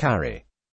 carry.